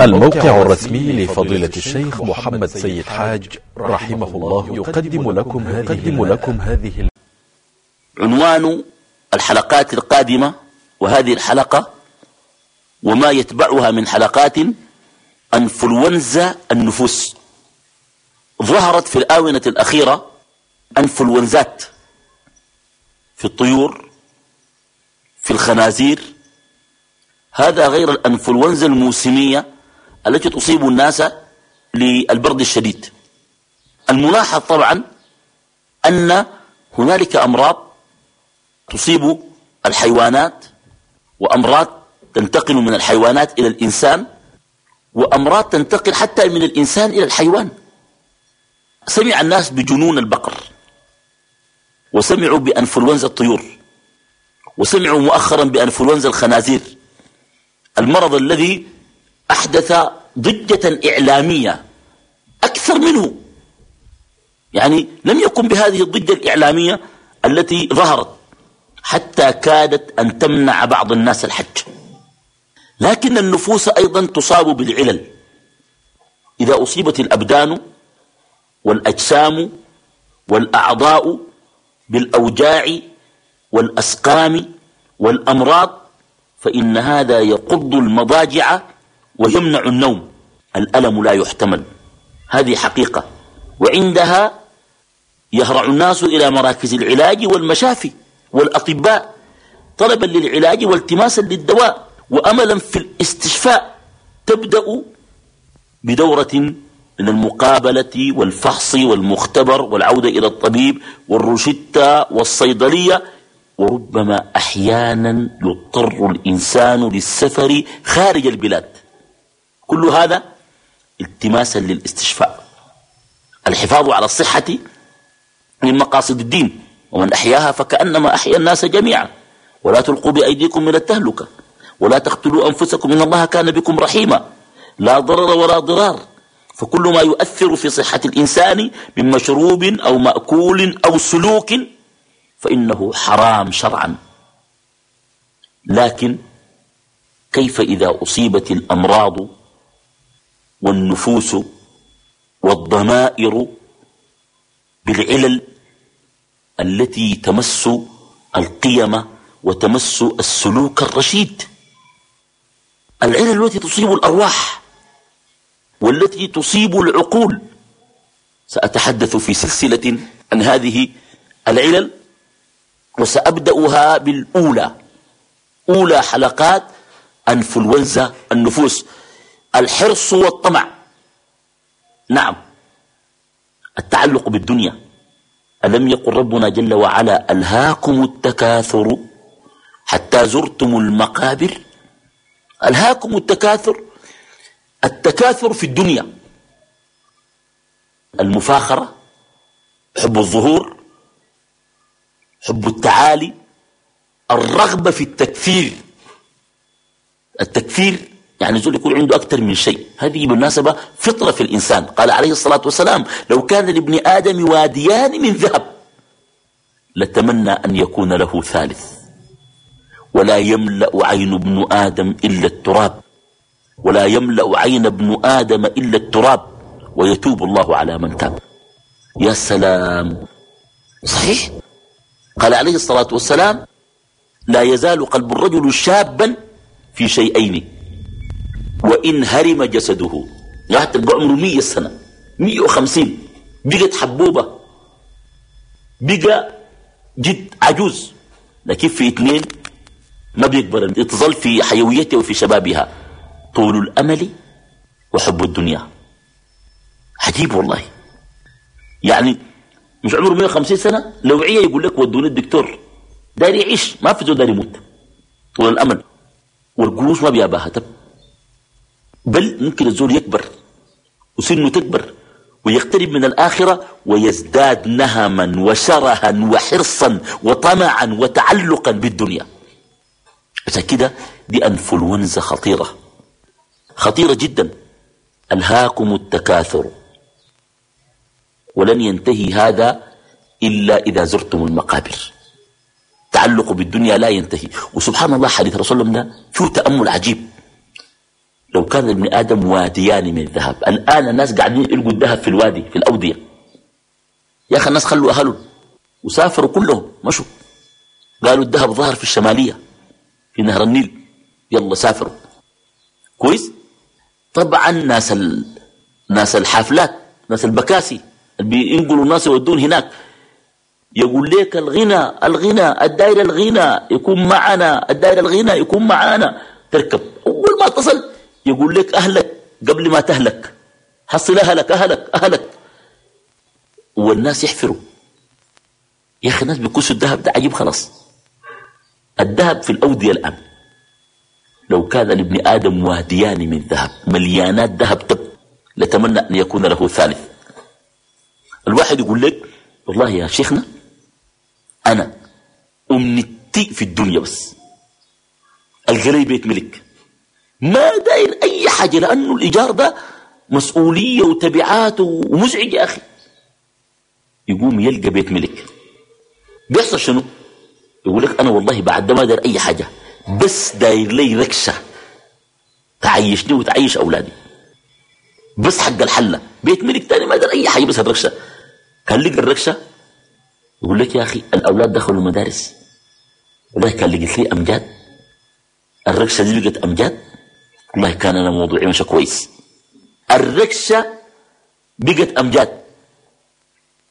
الموقع الرسمي لفضيلة الشيخ محمد سيد حاج رحمه الله يقدم لكم يقدم لكم هذه عنوان الحلقات القادمة وهذه الحلقة وما يتبعها من حلقات أنفلونزا النفوس. ظهرت في الآونة الأخيرة أنفلونزات في الطيور في الخنازير. هذا غير الأنفلونزا الموسمية. التي تصيب الناس للبرد الشديد. الملاحظ طبعا أن هنالك أمراض تصيب الحيوانات وأمراض تنتقل من الحيوانات إلى الإنسان وأمراض تنتقل حتى من الإنسان إلى الحيوان. سمع الناس بجنون البقر وسمعوا بأنفلونزا الطيور وسمعوا مؤخرا بأنفلونزا الخنازير. المرض الذي أحدث ضجة إعلامية أكثر منه. يعني لم يكن بهذه الضجة الإعلامية التي ظهرت حتى كادت أن تمنع بعض الناس الحج. لكن النفوس أيضا تصاب بالعلل. إذا أصيبت الأبدان والأجسام والأعضاء بالأوجاع والأسقام والأمراض فإن هذا يقض المضاجع ويمنع النوم. الألم لا يحتمل. هذه حقيقة. وعندها يهرع الناس إلى مراكز العلاج والمشافي والأطباء طلبا للعلاج والتماسا للدواء. وأملا في الاستشفاء تبدأ بدورة من المقابلة والفحص والمختبر والعودة إلى الطبيب والروشتة والصيدلية. وربما أحيانا يضطر الإنسان للسفر خارج البلاد. كل هذا التماسا للاستشفاء. الحفاظ على الصحة من مقاصد الدين ومن أحياها فكأنما أحيا الناس جميعا. ولا تلقوا بأيديكم من التهلكة ولا تقتلوا أنفسكم إن الله كان بكم رحيما. لا ضرر ولا ضرار. فكل ما يؤثر في صحة الإنسان من مشروب أو مأكول أو سلوك فإنه حرام شرعا. لكن كيف إذا أصيبت الأمراض والنفوس والضمائر بالعلل التي تمس القيم وتمس السلوك الرشيد. العلل التي تصيب الأرواح والتي تصيب العقول. سأتحدث في سلسلة عن هذه العلل وسأبدأها بالأولى. أولى حلقات أنفلونزا النفوس. الحرص والطمع. نعم. التعلق بالدنيا. ألم يقل ربنا جل وعلا ألهاكم التكاثر حتى زرتم المقابر؟ ألهاكم التكاثر. التكاثر في الدنيا. المفاخرة حب الظهور حب التعالي الرغبة في التكثير التكثير يعني زول يكون عنده أكثر من شيء. هذه بالمناسبة فطرة في الإنسان. قال عليه الصلاة والسلام لو كان لابن آدم واديان من ذهب لتمنى أن يكون له ثالث. ولا يملأ عين ابن آدم إلا التراب. ولا يملأ عين ابن آدم إلا التراب. ويتوب الله على من تاب. يا سلام. صحيح؟ قال عليه الصلاة والسلام لا يزال قلب الرجل شابا في شيئين. وإن هرم جسده. لا تلقى عمره مية سنة. مية وخمسين. بقت حبوبة بقى جد عجوز. لكن في اثنين ما بيكبر تظل في حيويتها وفي شبابها. طول الأمل وحب الدنيا. عجيب والله. يعني مش عمره 150 سنة؟ لوعية يقول لك ودوني الدكتور. داري يعيش. ما في زول داري يموت. طول الأمل. والقروش ما بياباها تب بل ممكن الزول يكبر وسنه تكبر ويقترب من الآخرة ويزداد نهما وشرها وحرصا وطمعا وتعلقا بالدنيا. عشان كده دي أنفلونزا خطيرة. خطيرة جدا. ألهاكم التكاثر. ولن ينتهي هذا إلا إذا زرتم المقابر. تعلق بالدنيا لا ينتهي. وسبحان الله حديث رسول الله فيه تأمل عجيب. لو كان ابن آدم واديان من ذهب. الآن الناس قاعدين يلقوا الذهب في الوادي في الأودية يا أخي الناس خلوا أهلهم وسافروا كلهم مشوا. قالوا الذهب ظهر في الشمالية في نهر النيل. يلا سافروا. كويس؟ طبعا ناس ال... ناس الحافلات ناس البكاسي اللي بينقلوا الناس يودون هناك. يقول لك الغنى الغنى الدائرة الغنى يكون معنا الدائرة الغنى يكون معنا. تركب. أول ما تصل يقول لك أهلك قبل ما تهلك. حصل أهلك أهلك أهلك. والناس يحفروا. يا أخي الناس بيكسوا الذهب ده عجيب خلاص. الذهب في الأودية الآن. لو كان لابن آدم واديان من ذهب مليانات ذهب تب لتمنى أن يكون له ثالث. الواحد يقول لك والله يا شيخنا أنا أمنتي في الدنيا بس. القريب بيت ملك ما داير أي حاجة لأنه الإيجار ده مسؤولية وتبعات ومزعج يا أخي. يقوم يلقى بيت ملك. بيحصل شنو؟ يقول لك أنا والله بعد ما داير أي حاجة بس داير لي ركشة تعيشني وتعيش أولادي. بس حق الحلة. بيت ملك تاني ما داير أي حاجة بس الركشة. كان لقى الركشة؟ يقول لك يا أخي الأولاد دخلوا المدارس. والله كان لقيت لي أمجاد. الركشة دي لقيت أمجاد والله كان أنا موضوعي مش كويس. الركشة بقت أمجاد.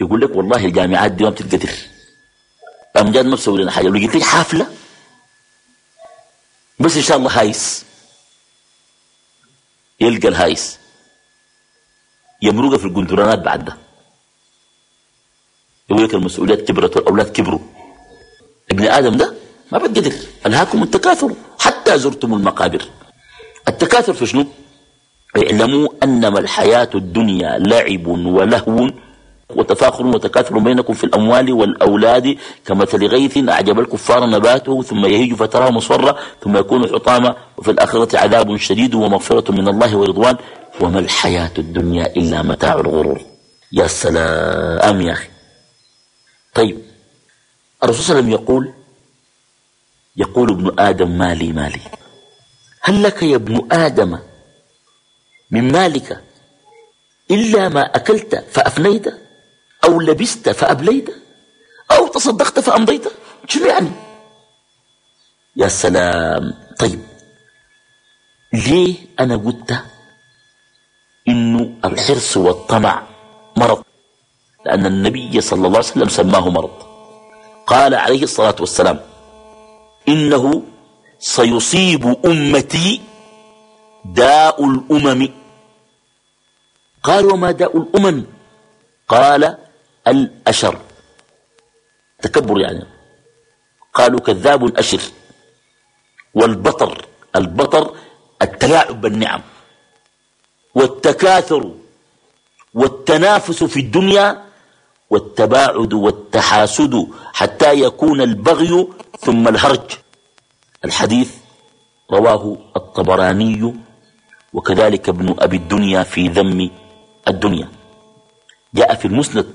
يقول لك والله الجامعات دي ما بتتقدر. أمجاد ما بسوي لنا حاجة. لو لقيت لي حافلة. بس إن شاء الله هايس. يلقى الهايس. يمرقها في القندرانات بعد ده. يقول لك المسؤوليات كبرت والأولاد كبروا. ابن آدم ده ما بتقدر. ألهاكم التكاثر. حتى زرتم المقابر. التكاثر في شنو؟ اعلموا أنما الحياة الدنيا لعب ولهو وتفاخر وتكاثر بينكم في الأموال والأولاد كمثل غيث أعجب الكفار نباته ثم يهيج فتراه مصفرا ثم يكون حطاما وفي الآخرة عذاب شديد ومغفرة من الله ورضوان. وما الحياة الدنيا إلا متاع الغرور. يا سلام يا أخي. طيب الرسول صلى الله عليه وسلم يقول يقول ابن آدم مالي مالي هل لك يا ابن آدم من مالك إلا ما أكلت فأفنيت أو لبست فأبليت أو تصدقت فأمضيت؟ شنو يعني يا سلام. طيب ليه أنا قلت إنه الحرص والطمع مرض؟ لأن النبي صلى الله عليه وسلم سماه مرض. قال عليه الصلاة والسلام إنه سيصيب أمتي داء الأمم. قال وما داء الأمم؟ قال الأشر. تكبر يعني. قالوا كذاب أشر. والبطر البطر التلاعب بالنعم. والتكاثر والتنافس في الدنيا والتباعد والتحاسد حتى يكون البغي ثم الهرج. الحديث رواه الطبراني وكذلك ابن أبي الدنيا في ذم الدنيا. جاء في المسند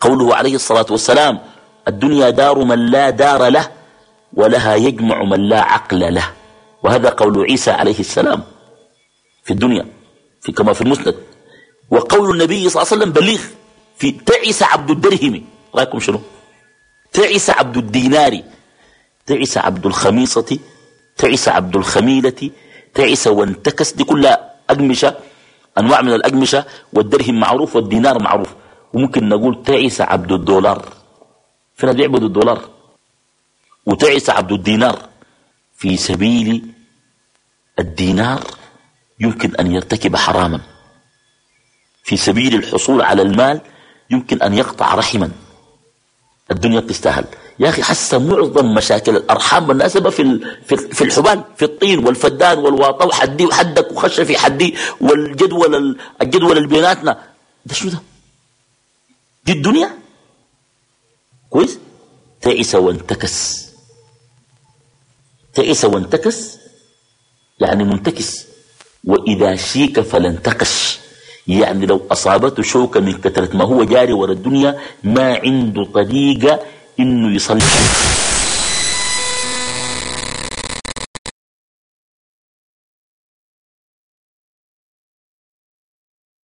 قوله عليه الصلاة والسلام الدنيا دار من لا دار له ولها يجمع من لا عقل له. وهذا قول عيسى عليه السلام في الدنيا في كما في المسند. وقول النبي صلى الله عليه وسلم بليغ في تعس عبد الدرهم. رأيكم شنو؟ تعس عبد الدينار تعس عبد الخميصة تعس عبد الخميلة تعس وانتكس دي كلها أقمشة أنواع من الأقمشة والدرهم معروف والدينار معروف. وممكن نقول تعس عبد الدولار. فينا بيعبد الدولار. وتعس عبد الدينار. في سبيل الدينار يمكن أن يرتكب حراما. في سبيل الحصول على المال يمكن أن يقطع رحما. الدنيا بتستاهل يا أخي حس معظم مشاكل الأرحام بالناسبة في في الحبال في الطين والفدان والواطة وحدي وحدك وخش في حدي والجدول الجدول اللي بيناتنا. ده شو ده؟ دي الدنيا؟ كويس؟ تعس وانتكس. تعس وانتكس يعني منتكس. وإذا شيك فلانتقش. يعني لو أصابته شوكة من كثرة ما هو جاري ورا الدنيا ما عنده طريقة إنه يصلي.